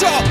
Ciao!